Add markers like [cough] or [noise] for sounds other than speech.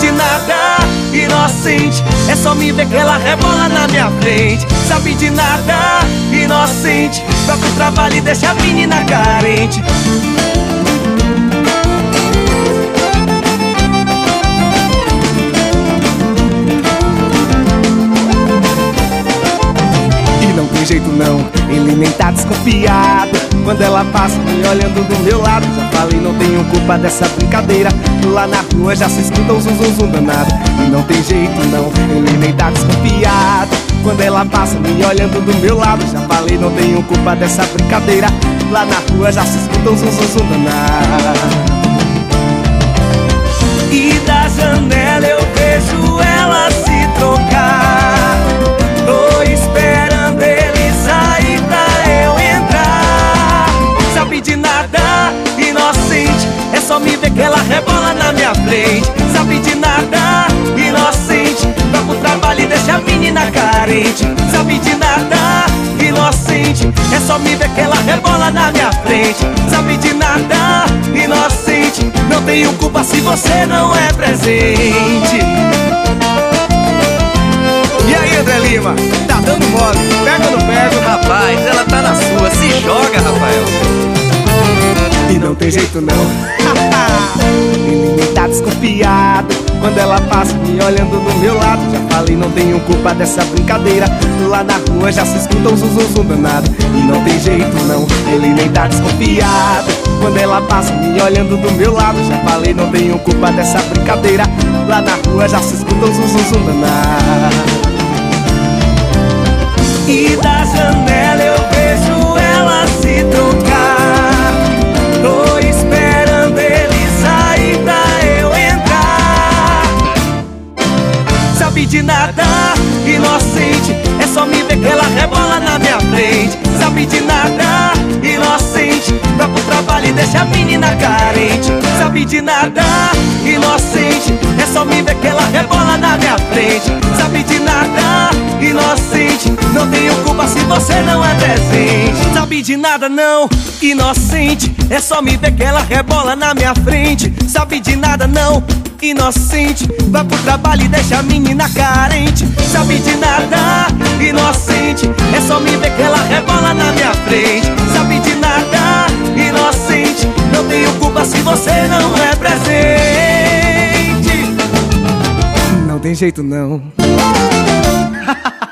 de nada, inocente. É só me ver que ela rebola na minha frente. Sabe de nada, inocente. Vai pro trabalho e deixa a menina carente. tem jeito não, ele nem tá desconfiado Quando ela passa me olhando do meu lado Já falei, não tenho culpa dessa brincadeira. Lá na rua já se escuta um zum zum zum danado. E não tem jeito não, ele nem tá desconfiado. Quando ela passa me olhando do meu lado Já falei, não tenho culpa dessa brincadeira. Lá na rua já se escuta um zum zum zum danado rebola na minha frente Sabe de nada, inocente Vai pro trabalho e deixa a menina carente Sabe de nada, inocente É só me ver que ela rebola na minha frente Sabe de nada, inocente Não tenho culpa se você não é presente e aí, André Lima, tá dando mole? Pega ou não pega? Rapaz, ela tá na sua, se joga, Rafael. E não tem jeito não. [laughs] Desconfiado. Quando ela passa me olhando do meu lado. Já falei, não tenho culpa dessa brincadeira. Lá na rua já se escuta um zum zum danado. E não tem jeito não, ele nem tá desconfiado. Quando ela passa me olhando do meu lado. Já falei, não tenho culpa dessa brincadeira. Lá na rua já se escuta um zum zum danado. E da carente Sabe de nada, inocente. É só me ver que ela rebola na minha frente. Sabe de nada, inocente. Não tenho culpa se você não é presente. Sabe de nada não, inocente. É só me ver que ela rebola na minha frente. Sabe de nada não, inocente. Vai pro trabalho e deixa a menina carente. Sabe de nada, inocente. É só me ver que ela rebola na minha frente se você não é presente. Não tem jeito não. [laughs]